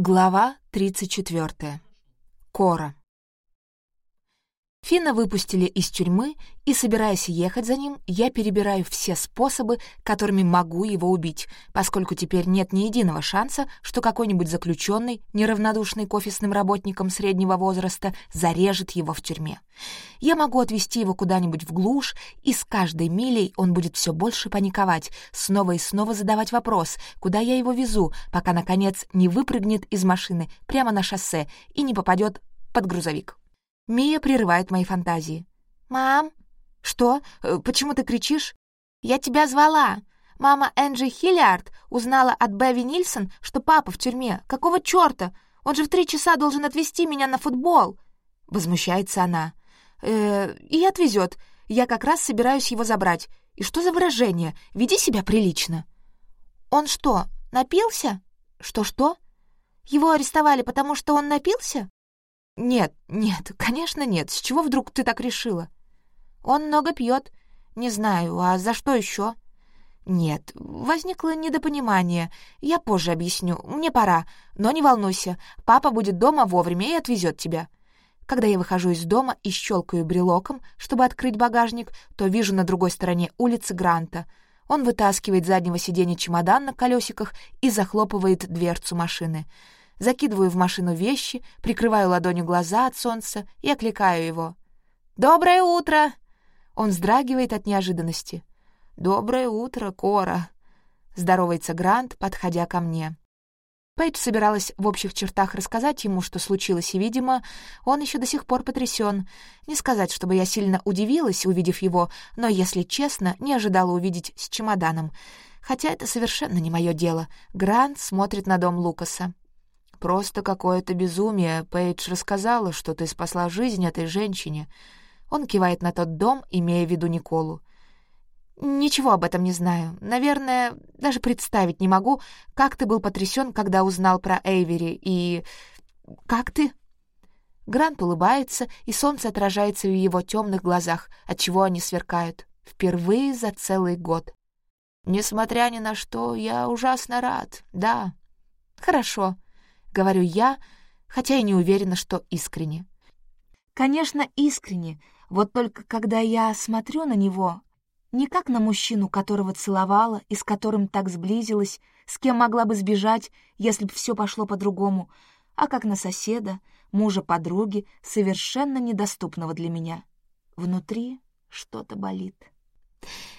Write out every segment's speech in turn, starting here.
Глава 34. Кора. Финна выпустили из тюрьмы, и, собираясь ехать за ним, я перебираю все способы, которыми могу его убить, поскольку теперь нет ни единого шанса, что какой-нибудь заключенный, неравнодушный к офисным работникам среднего возраста, зарежет его в тюрьме. Я могу отвезти его куда-нибудь в глушь, и с каждой милей он будет все больше паниковать, снова и снова задавать вопрос, куда я его везу, пока, наконец, не выпрыгнет из машины прямо на шоссе и не попадет под грузовик. Мия прерывает мои фантазии. «Мам!» «Что? Э, почему ты кричишь?» «Я тебя звала!» Мама Энджи Хиллиард узнала от Беви Нильсон, что папа в тюрьме. Какого черта? Он же в три часа должен отвезти меня на футбол!» Возмущается она. «Э, «И отвезет. Я как раз собираюсь его забрать. И что за выражение? Веди себя прилично!» «Он что, напился?» «Что-что?» «Его арестовали, потому что он напился?» «Нет, нет, конечно нет. С чего вдруг ты так решила?» «Он много пьет. Не знаю, а за что еще?» «Нет, возникло недопонимание. Я позже объясню. Мне пора. Но не волнуйся. Папа будет дома вовремя и отвезет тебя». Когда я выхожу из дома и щелкаю брелоком, чтобы открыть багажник, то вижу на другой стороне улицы Гранта. Он вытаскивает заднего сиденья чемодан на колесиках и захлопывает дверцу машины закидываю в машину вещи, прикрываю ладонью глаза от солнца и окликаю его. «Доброе утро!» Он вздрагивает от неожиданности. «Доброе утро, Кора!» Здоровается Грант, подходя ко мне. Пейдж собиралась в общих чертах рассказать ему, что случилось, и, видимо, он еще до сих пор потрясен. Не сказать, чтобы я сильно удивилась, увидев его, но, если честно, не ожидала увидеть с чемоданом. Хотя это совершенно не мое дело. Грант смотрит на дом Лукаса. Просто какое-то безумие. Пейдж рассказала, что ты спасла жизнь этой женщине. Он кивает на тот дом, имея в виду Николу. «Ничего об этом не знаю. Наверное, даже представить не могу, как ты был потрясен, когда узнал про Эйвери, и... как ты?» Грант улыбается, и солнце отражается в его темных глазах, отчего они сверкают. Впервые за целый год. «Несмотря ни на что, я ужасно рад, да». «Хорошо», говорю я, хотя и не уверена, что искренне. Конечно, искренне, вот только когда я смотрю на него, не как на мужчину, которого целовала и с которым так сблизилась, с кем могла бы сбежать, если бы все пошло по-другому, а как на соседа, мужа подруги, совершенно недоступного для меня. Внутри что-то болит.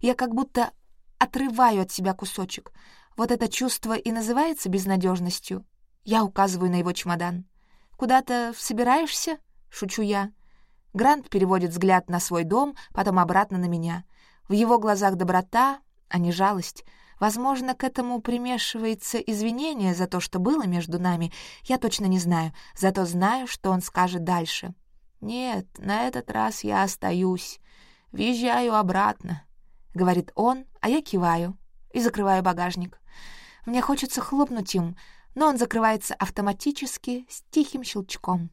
Я как будто отрываю от себя кусочек. Вот это чувство и называется безнадежностью. Я указываю на его чемодан. «Куда-то собираешься?» — шучу я. Грант переводит взгляд на свой дом, потом обратно на меня. В его глазах доброта, а не жалость. Возможно, к этому примешивается извинение за то, что было между нами. Я точно не знаю, зато знаю, что он скажет дальше. «Нет, на этот раз я остаюсь. Въезжаю обратно», — говорит он, а я киваю и закрываю багажник. Мне хочется хлопнуть им, но он закрывается автоматически с тихим щелчком.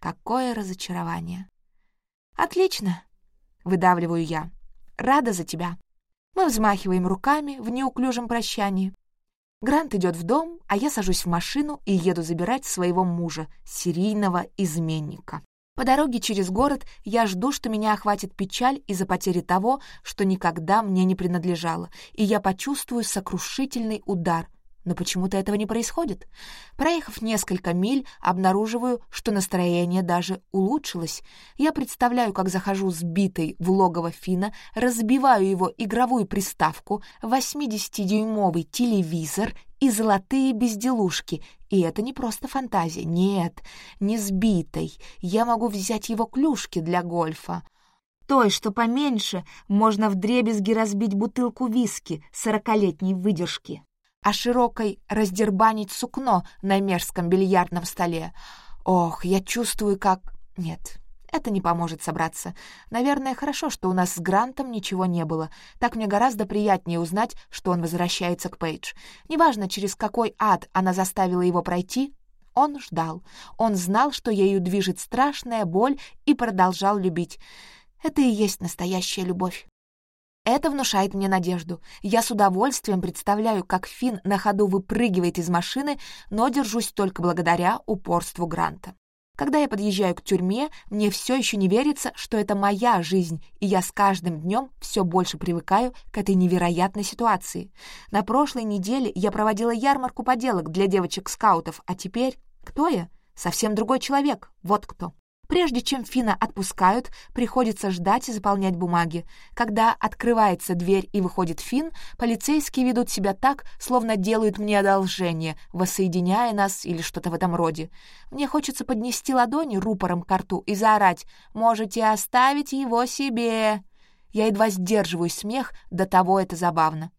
Какое разочарование! «Отлично!» — выдавливаю я. «Рада за тебя!» Мы взмахиваем руками в неуклюжем прощании. Грант идет в дом, а я сажусь в машину и еду забирать своего мужа, серийного изменника. По дороге через город я жду, что меня охватит печаль из-за потери того, что никогда мне не принадлежало, и я почувствую сокрушительный удар, но почему-то этого не происходит. Проехав несколько миль, обнаруживаю, что настроение даже улучшилось. Я представляю, как захожу сбитой в логово Фина, разбиваю его игровую приставку, 80-дюймовый телевизор и золотые безделушки. И это не просто фантазия, нет, не сбитой. Я могу взять его клюшки для гольфа. Той, что поменьше, можно вдребезги разбить бутылку виски сорокалетней выдержки. а широкой раздербанить сукно на мерзком бильярдном столе. Ох, я чувствую, как... Нет, это не поможет собраться. Наверное, хорошо, что у нас с Грантом ничего не было. Так мне гораздо приятнее узнать, что он возвращается к Пейдж. Неважно, через какой ад она заставила его пройти, он ждал. Он знал, что ею движет страшная боль, и продолжал любить. Это и есть настоящая любовь. Это внушает мне надежду. Я с удовольствием представляю, как Финн на ходу выпрыгивает из машины, но держусь только благодаря упорству Гранта. Когда я подъезжаю к тюрьме, мне все еще не верится, что это моя жизнь, и я с каждым днем все больше привыкаю к этой невероятной ситуации. На прошлой неделе я проводила ярмарку поделок для девочек-скаутов, а теперь кто я? Совсем другой человек, вот кто. Прежде чем Фина отпускают, приходится ждать и заполнять бумаги. Когда открывается дверь и выходит Фин, полицейские ведут себя так, словно делают мне одолжение, воссоединяя нас или что-то в этом роде. Мне хочется поднести ладони рупором к рту и заорать «Можете оставить его себе!» Я едва сдерживаю смех, до того это забавно.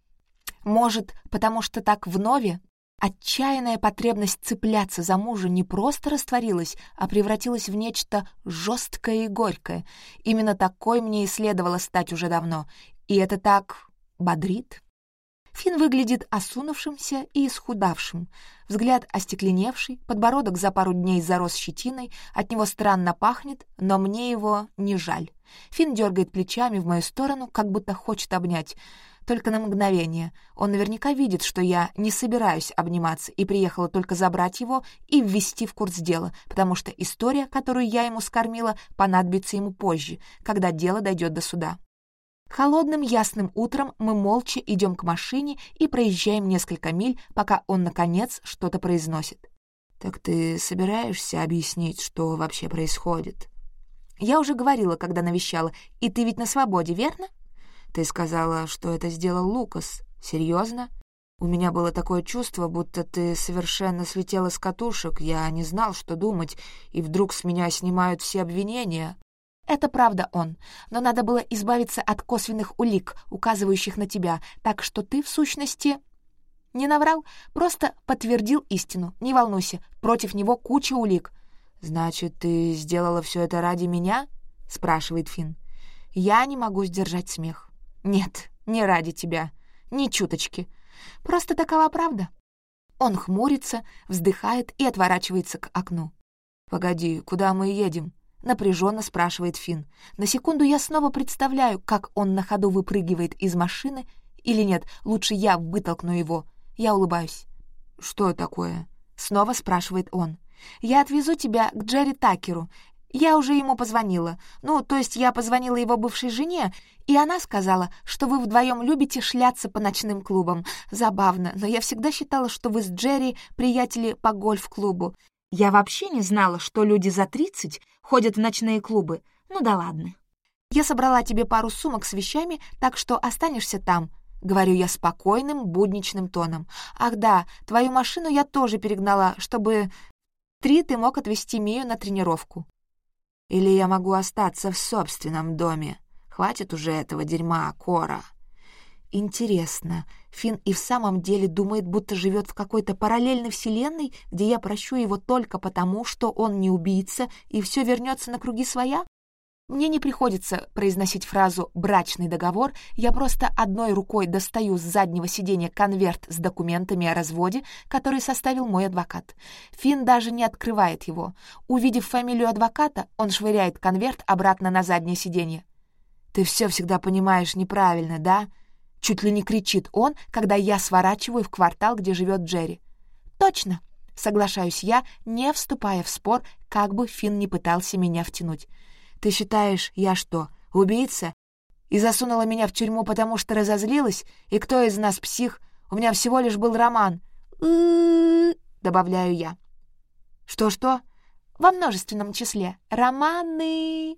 Может, потому что так вновь Отчаянная потребность цепляться за мужа не просто растворилась, а превратилась в нечто жесткое и горькое. Именно такой мне и следовало стать уже давно. И это так бодрит. Фин выглядит осунувшимся и исхудавшим. Взгляд остекленевший, подбородок за пару дней зарос щетиной, от него странно пахнет, но мне его не жаль. Фин дергает плечами в мою сторону, как будто хочет обнять — только на мгновение. Он наверняка видит, что я не собираюсь обниматься и приехала только забрать его и ввести в курс дела, потому что история, которую я ему скормила, понадобится ему позже, когда дело дойдет до суда. Холодным ясным утром мы молча идем к машине и проезжаем несколько миль, пока он, наконец, что-то произносит. «Так ты собираешься объяснить, что вообще происходит?» «Я уже говорила, когда навещала, и ты ведь на свободе, верно?» Ты сказала, что это сделал Лукас. Серьезно? У меня было такое чувство, будто ты совершенно слетела с катушек. Я не знал, что думать, и вдруг с меня снимают все обвинения. Это правда он, но надо было избавиться от косвенных улик, указывающих на тебя, так что ты, в сущности, не наврал, просто подтвердил истину. Не волнуйся, против него куча улик. «Значит, ты сделала все это ради меня?» — спрашивает Финн. «Я не могу сдержать смех». Нет, не ради тебя. Ни чуточки. Просто такова правда. Он хмурится, вздыхает и отворачивается к окну. «Погоди, куда мы едем?» — напряженно спрашивает Финн. На секунду я снова представляю, как он на ходу выпрыгивает из машины. Или нет, лучше я вытолкну его. Я улыбаюсь. «Что такое?» — снова спрашивает он. «Я отвезу тебя к Джерри Такеру. Я уже ему позвонила. Ну, то есть я позвонила его бывшей жене, и она сказала, что вы вдвоем любите шляться по ночным клубам. Забавно, но я всегда считала, что вы с Джерри приятели по гольф-клубу. Я вообще не знала, что люди за 30 ходят в ночные клубы. Ну да ладно. Я собрала тебе пару сумок с вещами, так что останешься там. Говорю я спокойным, будничным тоном. Ах да, твою машину я тоже перегнала, чтобы... Три ты мог отвезти Мию на тренировку. Или я могу остаться в собственном доме. Хватит уже этого дерьма, Кора. Интересно, Фин и в самом деле думает, будто живет в какой-то параллельной вселенной, где я прощу его только потому, что он не убийца, и все вернется на круги своя? Мне не приходится произносить фразу «брачный договор», я просто одной рукой достаю с заднего сиденья конверт с документами о разводе, который составил мой адвокат. Финн даже не открывает его. Увидев фамилию адвоката, он швыряет конверт обратно на заднее сиденье. «Ты все всегда понимаешь неправильно, да?» Чуть ли не кричит он, когда я сворачиваю в квартал, где живет Джерри. «Точно!» — соглашаюсь я, не вступая в спор, как бы Финн не пытался меня втянуть. Ты считаешь, я что, убийца? И засунула меня в тюрьму, потому что разозлилась? И кто из нас псих? У меня всего лишь был роман. добавляю я. Что-что? Во множественном числе. Романы.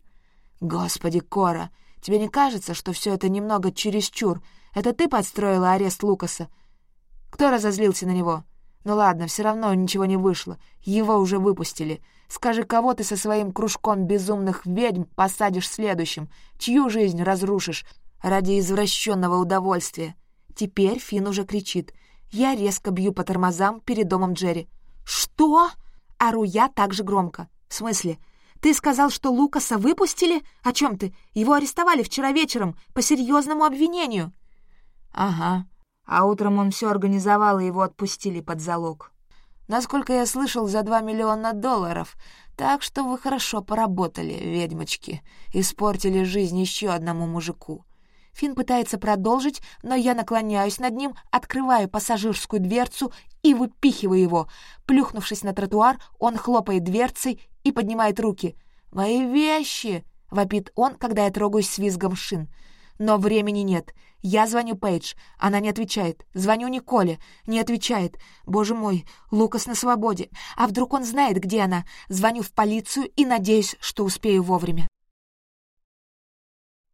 Господи, Кора, тебе не кажется, что все это немного чересчур? Это ты подстроила арест Лукаса? Кто разозлился на него? Ну ладно, все равно ничего не вышло. Его уже выпустили. Скажи, кого ты со своим кружком безумных ведьм посадишь следующим? Чью жизнь разрушишь ради извращенного удовольствия?» Теперь Финн уже кричит. Я резко бью по тормозам перед домом Джерри. «Что?» — ору я так же громко. «В смысле? Ты сказал, что Лукаса выпустили? О чем ты? Его арестовали вчера вечером по серьезному обвинению». «Ага. А утром он все организовал, и его отпустили под залог». Насколько я слышал, за два миллиона долларов. Так что вы хорошо поработали, ведьмочки. Испортили жизнь еще одному мужику». Финн пытается продолжить, но я наклоняюсь над ним, открываю пассажирскую дверцу и выпихиваю его. Плюхнувшись на тротуар, он хлопает дверцей и поднимает руки. «Мои вещи!» — вопит он, когда я трогаюсь с визгом шин. Но времени нет. Я звоню Пейдж. Она не отвечает. Звоню Николе. Не отвечает. Боже мой, Лукас на свободе. А вдруг он знает, где она? Звоню в полицию и надеюсь, что успею вовремя.